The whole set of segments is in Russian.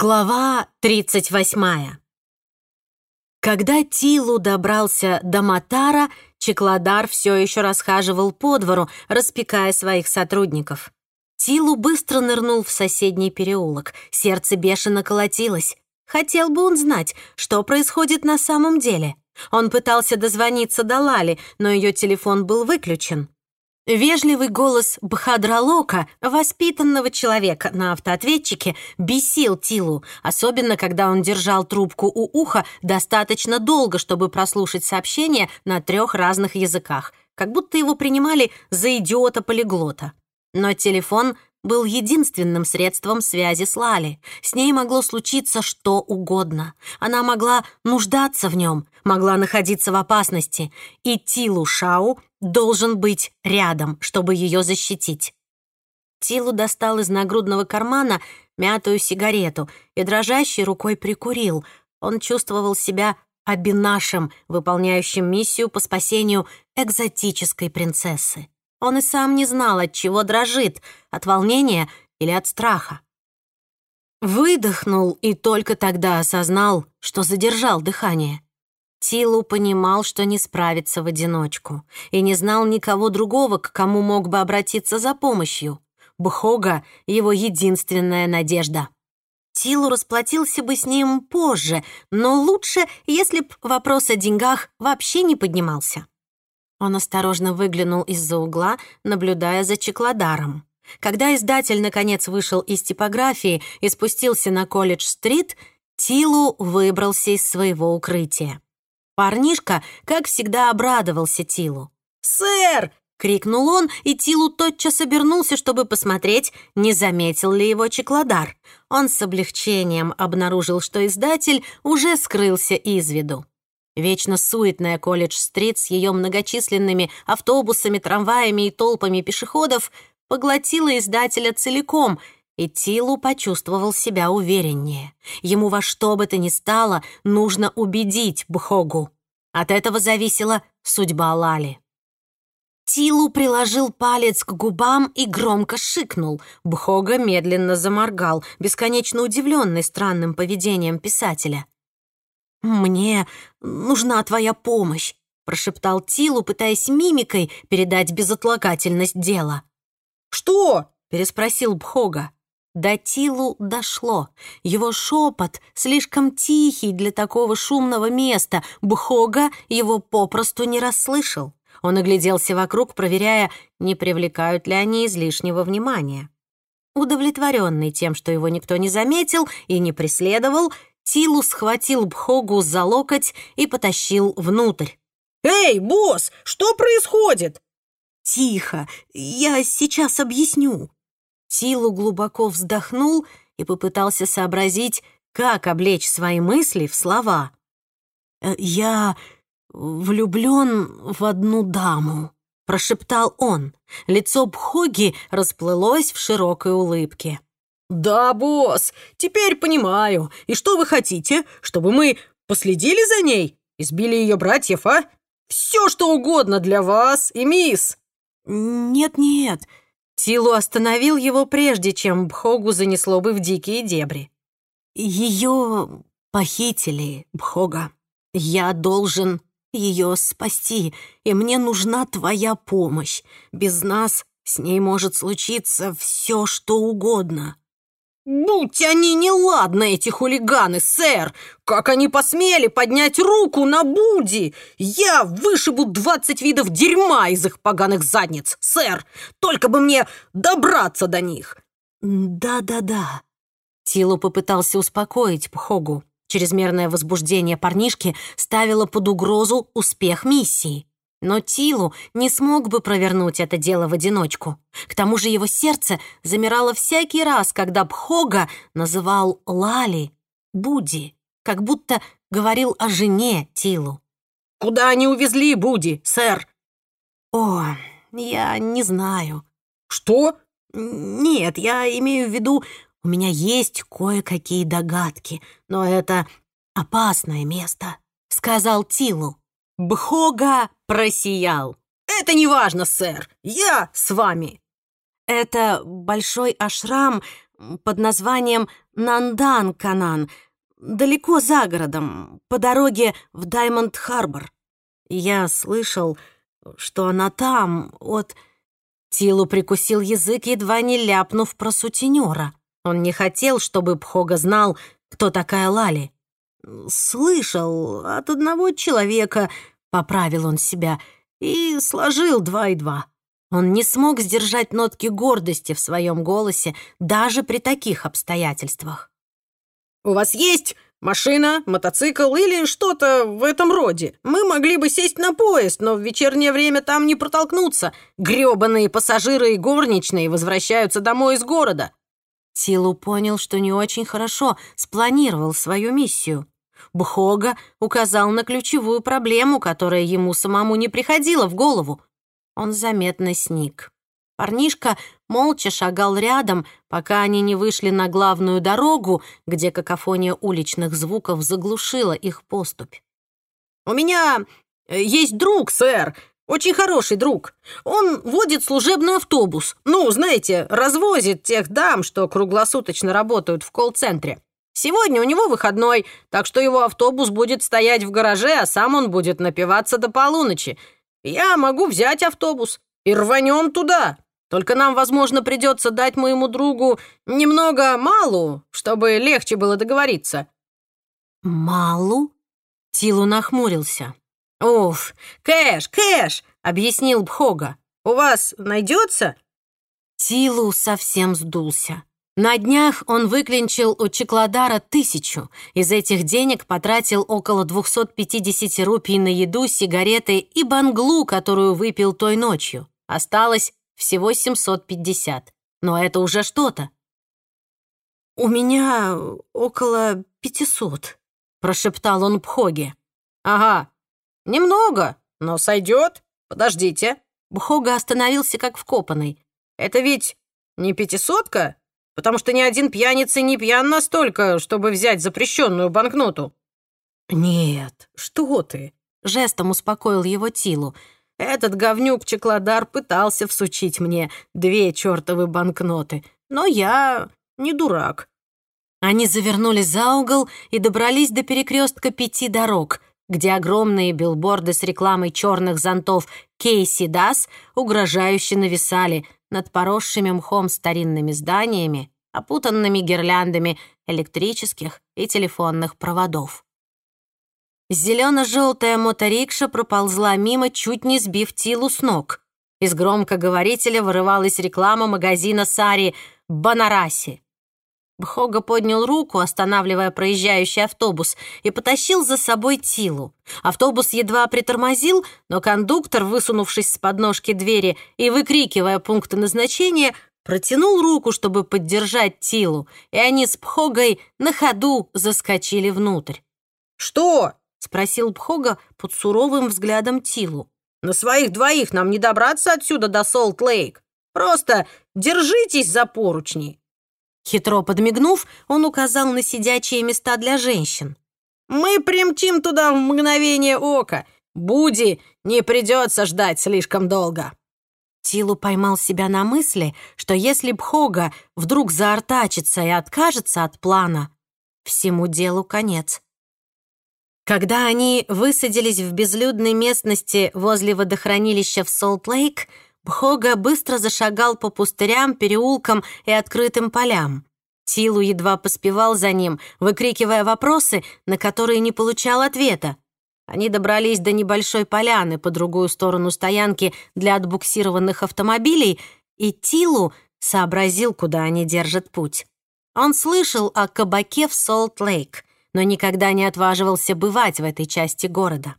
Глава 38 Когда Тилу добрался до Матара, Чекладар все еще расхаживал по двору, распекая своих сотрудников. Тилу быстро нырнул в соседний переулок, сердце бешено колотилось. Хотел бы он знать, что происходит на самом деле. Он пытался дозвониться до Лали, но ее телефон был выключен. Вежливый голос Бхадралока, воспитанного человека на автоответчике, бесил Тилу, особенно когда он держал трубку у уха достаточно долго, чтобы прослушать сообщение на трех разных языках, как будто его принимали за идиота-полиглота. Но телефон был единственным средством связи с Лали. С ней могло случиться что угодно. Она могла нуждаться в нем, могла находиться в опасности, и Тилу Шау должен быть рядом, чтобы ее защитить. Тилу достал из нагрудного кармана мятую сигарету и дрожащей рукой прикурил. Он чувствовал себя Абинашем, выполняющим миссию по спасению экзотической принцессы. Он и сам не знал, от чего дрожит, от волнения или от страха. Выдохнул и только тогда осознал, что задержал дыхание. Тилу понимал, что не справится в одиночку, и не знал никого другого, к кому мог бы обратиться за помощью. Бхога — его единственная надежда. Тилу расплатился бы с ним позже, но лучше, если б вопрос о деньгах вообще не поднимался. Он осторожно выглянул из-за угла, наблюдая за Чекладаром. Когда издатель, наконец, вышел из типографии и спустился на колледж-стрит, Тилу выбрался из своего укрытия. Парнишка, как всегда, обрадовался Тилу. «Сэр!» — крикнул он, и Тилу тотчас обернулся, чтобы посмотреть, не заметил ли его Чекладар. Он с облегчением обнаружил, что издатель уже скрылся из виду. Вечно суетная колледж-стрит с ее многочисленными автобусами, трамваями и толпами пешеходов поглотила издателя целиком, и Тилу почувствовал себя увереннее. Ему во что бы то ни стало нужно убедить Бхогу. От этого зависела судьба Лали. Тилу приложил палец к губам и громко шикнул. Бхога медленно заморгал, бесконечно удивленный странным поведением писателя. «Мне нужна твоя помощь», — прошептал Тилу, пытаясь мимикой передать безотлагательность дела. «Что?» — переспросил Бхога. До Тилу дошло. Его шепот слишком тихий для такого шумного места. Бхога его попросту не расслышал. Он огляделся вокруг, проверяя, не привлекают ли они излишнего внимания. Удовлетворенный тем, что его никто не заметил и не преследовал, Тилу схватил Бхогу за локоть и потащил внутрь. «Эй, босс, что происходит?» «Тихо, я сейчас объясню». Тилу глубоко вздохнул и попытался сообразить, как облечь свои мысли в слова. «Э, «Я влюблен в одну даму», — прошептал он. Лицо Бхоги расплылось в широкой улыбке. «Да, босс, теперь понимаю. И что вы хотите, чтобы мы последили за ней? Избили ее братьев, а? Все, что угодно для вас и мисс!» «Нет-нет», Тилу остановил его прежде, чем Бхогу занесло бы в дикие дебри. «Ее похитили, Бхога. Я должен ее спасти, и мне нужна твоя помощь. Без нас с ней может случиться все, что угодно». «Будь они неладны, эти хулиганы, сэр! Как они посмели поднять руку на Буди! Я вышибу двадцать видов дерьма из их поганых задниц, сэр! Только бы мне добраться до них!» «Да-да-да». Тилу попытался успокоить Пхогу. Чрезмерное возбуждение парнишки ставило под угрозу успех миссии. Но Тилу не смог бы провернуть это дело в одиночку. К тому же его сердце замирало всякий раз, когда Бхога называл Лали Буди, как будто говорил о жене Тилу. «Куда они увезли Буди, сэр?» «О, я не знаю». «Что?» «Нет, я имею в виду, у меня есть кое-какие догадки, но это опасное место», — сказал Тилу. Бхога просиял. «Это не важно, сэр. Я с вами». Это большой ашрам под названием Нандан-Канан, далеко за городом, по дороге в Даймонд-Харбор. Я слышал, что она там, от...» Тилу прикусил язык, едва не ляпнув про сутенера. Он не хотел, чтобы Пхога знал, кто такая Лали. «Слышал от одного человека», — поправил он себя, и сложил два и два. Он не смог сдержать нотки гордости в своем голосе даже при таких обстоятельствах. «У вас есть машина, мотоцикл или что-то в этом роде? Мы могли бы сесть на поезд, но в вечернее время там не протолкнуться. Грёбаные пассажиры и горничные возвращаются домой из города». Тилу понял, что не очень хорошо спланировал свою миссию. Бхога указал на ключевую проблему, которая ему самому не приходила в голову. Он заметно сник. Парнишка молча шагал рядом, пока они не вышли на главную дорогу, где какофония уличных звуков заглушила их поступь. «У меня э, есть друг, сэр, очень хороший друг. Он водит служебный автобус. Ну, знаете, развозит тех дам, что круглосуточно работают в колл-центре. Сегодня у него выходной, так что его автобус будет стоять в гараже, а сам он будет напиваться до полуночи. Я могу взять автобус и рванем туда. Только нам, возможно, придется дать моему другу немного малу, чтобы легче было договориться». «Малу?» Тилу нахмурился. «Уф, кэш, кэш!» — объяснил Бхога. «У вас найдется?» Тилу совсем сдулся. На днях он выклинчил у Чекладара тысячу. Из этих денег потратил около 250 рупий на еду, сигареты и банглу, которую выпил той ночью. Осталось всего 750. Но это уже что-то. «У меня около 500», — прошептал он Пхоге. «Ага, немного, но сойдет. Подождите». Бхога остановился как вкопанный. «Это ведь не пятисотка?» потому что ни один пьяница не пьян настолько, чтобы взять запрещенную банкноту». «Нет, что ты?» — жестом успокоил его Тилу. «Этот говнюк Чекладар пытался всучить мне две чертовы банкноты, но я не дурак». Они завернули за угол и добрались до перекрестка пяти дорог, где огромные билборды с рекламой черных зонтов «Кейси Дас» угрожающе нависали — над поросшими мхом старинными зданиями, опутанными гирляндами электрических и телефонных проводов. Зелено-желтая моторикша проползла мимо, чуть не сбив Тилу с ног. Из громкоговорителя вырывалась реклама магазина Сари «Банараси». Бхога поднял руку, останавливая проезжающий автобус, и потащил за собой Тилу. Автобус едва притормозил, но кондуктор, высунувшись с подножки двери и выкрикивая пункты назначения, протянул руку, чтобы поддержать Тилу, и они с Бхогой на ходу заскочили внутрь. «Что?» — спросил Бхога под суровым взглядом Тилу. «На своих двоих нам не добраться отсюда до Солт-Лейк. Просто держитесь за поручни». Хитро подмигнув, он указал на сидячие места для женщин. «Мы примчим туда в мгновение ока. Буди не придется ждать слишком долго». Тилу поймал себя на мысли, что если Бхога вдруг заортачится и откажется от плана, всему делу конец. Когда они высадились в безлюдной местности возле водохранилища в Солт-Лейк, Бхога быстро зашагал по пустырям, переулкам и открытым полям. Тилу едва поспевал за ним, выкрикивая вопросы, на которые не получал ответа. Они добрались до небольшой поляны по другую сторону стоянки для отбуксированных автомобилей, и Тилу сообразил, куда они держат путь. Он слышал о кабаке в Солт-Лейк, но никогда не отваживался бывать в этой части города.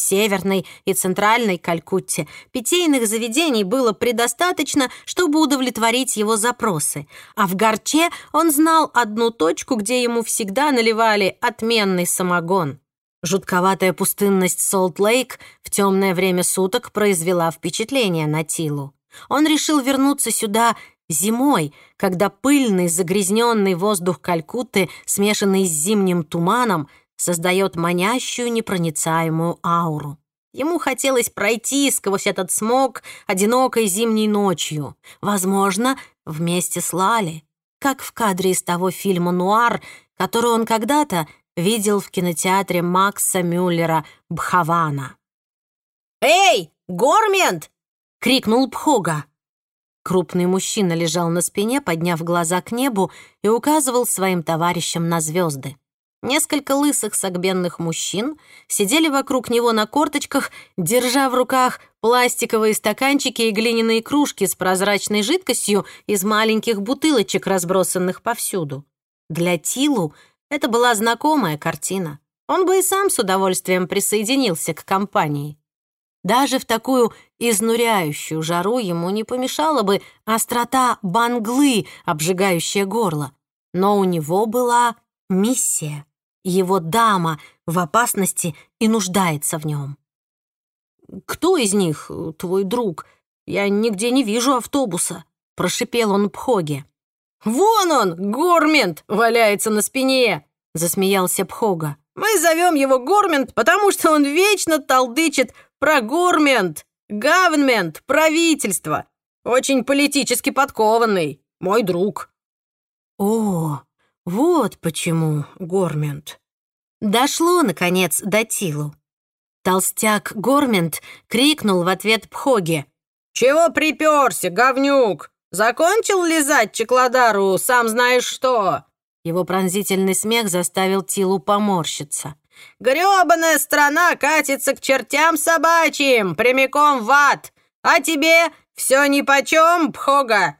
Северной и Центральной Калькутте питейных заведений было предостаточно, чтобы удовлетворить его запросы, а в Горче он знал одну точку, где ему всегда наливали отменный самогон. Жутковатая пустынность Солт-Лейк в темное время суток произвела впечатление на Тилу. Он решил вернуться сюда зимой, когда пыльный загрязненный воздух Калькутты, смешанный с зимним туманом, создает манящую непроницаемую ауру. Ему хотелось пройти сквозь этот смог одинокой зимней ночью, возможно, вместе с Лали. как в кадре из того фильма «Нуар», который он когда-то видел в кинотеатре Макса Мюллера «Бхавана». «Эй, Гормент!» — крикнул Пхога. Крупный мужчина лежал на спине, подняв глаза к небу и указывал своим товарищам на звезды. Несколько лысых согбенных мужчин сидели вокруг него на корточках, держа в руках пластиковые стаканчики и глиняные кружки с прозрачной жидкостью из маленьких бутылочек, разбросанных повсюду. Для Тилу это была знакомая картина. Он бы и сам с удовольствием присоединился к компании. Даже в такую изнуряющую жару ему не помешала бы острота банглы, обжигающая горло. Но у него была миссия. Его дама в опасности и нуждается в нем. «Кто из них твой друг? Я нигде не вижу автобуса», — прошипел он Пхоге. «Вон он, Гормент, валяется на спине!» — засмеялся Пхога. «Мы зовем его Гормент, потому что он вечно толдычит про Гормент, гавнмент, правительство. Очень политически подкованный, мой друг». «О, вот почему, Гормент». Дошло, наконец, до Тилу. Толстяк Гормент крикнул в ответ Пхоге. «Чего приперся, говнюк? Закончил лизать Чекладару, сам знаешь что?» Его пронзительный смех заставил Тилу поморщиться. «Грёбаная страна катится к чертям собачьим, прямиком в ад! А тебе все нипочем, Пхога!»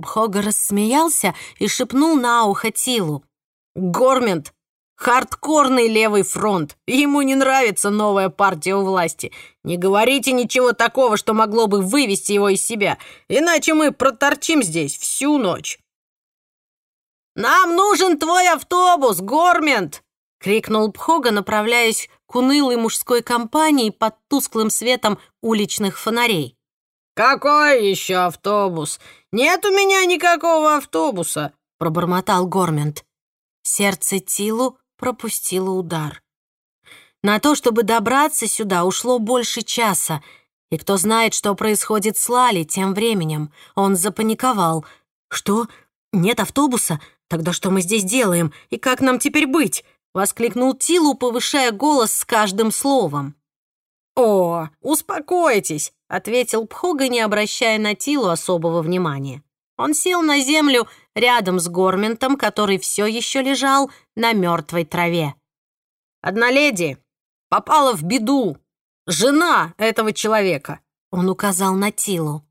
Бхога рассмеялся и шепнул на ухо Тилу. «Гормент! Хардкорный левый фронт! Ему не нравится новая партия у власти. Не говорите ничего такого, что могло бы вывести его из себя, иначе мы проторчим здесь всю ночь!» «Нам нужен твой автобус, Гормент!» — крикнул Пхога, направляясь к унылой мужской компании под тусклым светом уличных фонарей. «Какой еще автобус? Нет у меня никакого автобуса!» — пробормотал Гормент. Сердце Тилу пропустило удар. На то, чтобы добраться сюда, ушло больше часа, и кто знает, что происходит с Лали тем временем. Он запаниковал. «Что? Нет автобуса? Тогда что мы здесь делаем? И как нам теперь быть?» — воскликнул Тилу, повышая голос с каждым словом. «О, успокойтесь!» — ответил Пхога, не обращая на Тилу особого внимания. Он сел на землю рядом с Горментом, который все еще лежал на мертвой траве. «Одна леди попала в беду. Жена этого человека!» Он указал на Тилу.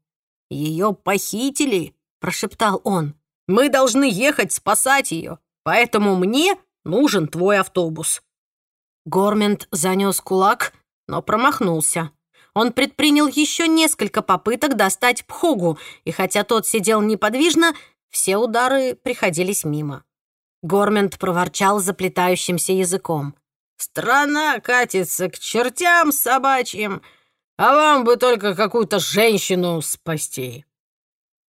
«Ее похитили!» — прошептал он. «Мы должны ехать спасать ее, поэтому мне нужен твой автобус». Гормент занес кулак, но промахнулся. Он предпринял еще несколько попыток достать Пхугу, и хотя тот сидел неподвижно, все удары приходились мимо. Гормент проворчал заплетающимся языком. «Страна катится к чертям собачьим, а вам бы только какую-то женщину спасти».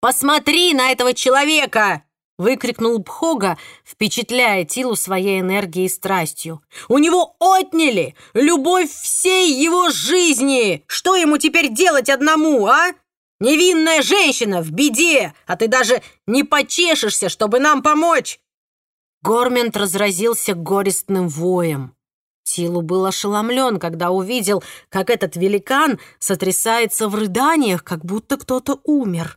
«Посмотри на этого человека!» Выкрикнул Пхога, впечатляя Тилу своей энергией и страстью. «У него отняли любовь всей его жизни! Что ему теперь делать одному, а? Невинная женщина в беде, а ты даже не почешешься, чтобы нам помочь!» Гормент разразился горестным воем. Тилу был ошеломлен, когда увидел, как этот великан сотрясается в рыданиях, как будто кто-то умер.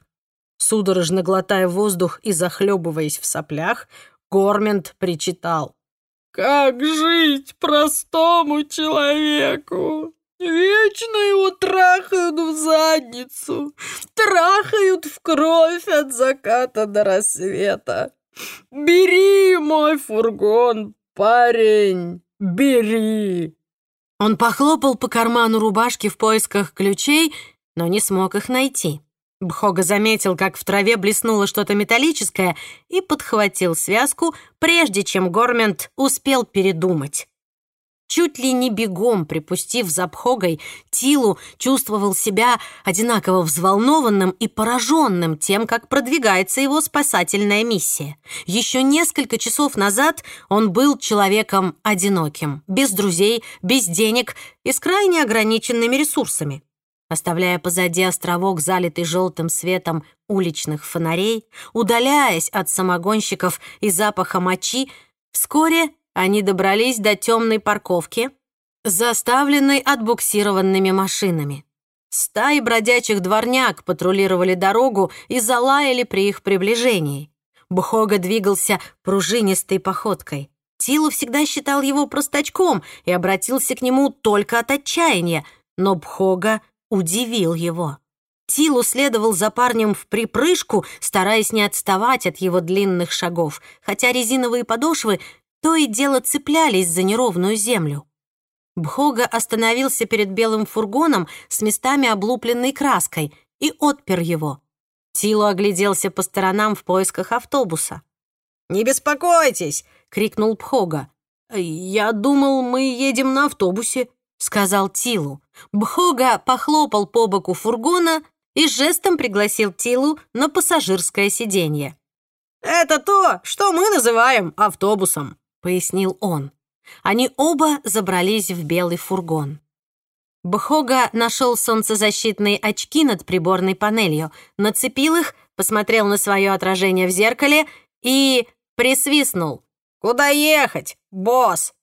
Судорожно глотая воздух и захлебываясь в соплях, Гормент причитал. «Как жить простому человеку? Вечно его трахают в задницу, трахают в кровь от заката до рассвета. Бери мой фургон, парень, бери!» Он похлопал по карману рубашки в поисках ключей, но не смог их найти. Бхога заметил, как в траве блеснуло что-то металлическое и подхватил связку, прежде чем Гормент успел передумать. Чуть ли не бегом припустив за Бхогой, Тилу чувствовал себя одинаково взволнованным и пораженным тем, как продвигается его спасательная миссия. Еще несколько часов назад он был человеком одиноким, без друзей, без денег и с крайне ограниченными ресурсами. Оставляя позади островок, залитый желтым светом уличных фонарей, удаляясь от самогонщиков и запаха мочи, вскоре они добрались до темной парковки, заставленной отбуксированными машинами. Стаи бродячих дворняк патрулировали дорогу и залаяли при их приближении. Бхога двигался пружинистой походкой. Тилу всегда считал его простачком и обратился к нему только от отчаяния, но Бхога удивил его. Тилу следовал за парнем в припрыжку, стараясь не отставать от его длинных шагов, хотя резиновые подошвы то и дело цеплялись за неровную землю. Бхога остановился перед белым фургоном с местами облупленной краской и отпер его. Тилу огляделся по сторонам в поисках автобуса. «Не беспокойтесь!» — крикнул Бхога. «Я думал, мы едем на автобусе», — сказал Тилу. Бхога похлопал по боку фургона и жестом пригласил Тилу на пассажирское сиденье. «Это то, что мы называем автобусом», пояснил он. Они оба забрались в белый фургон. Бхога нашел солнцезащитные очки над приборной панелью, нацепил их, посмотрел на свое отражение в зеркале и присвистнул. «Куда ехать, босс?»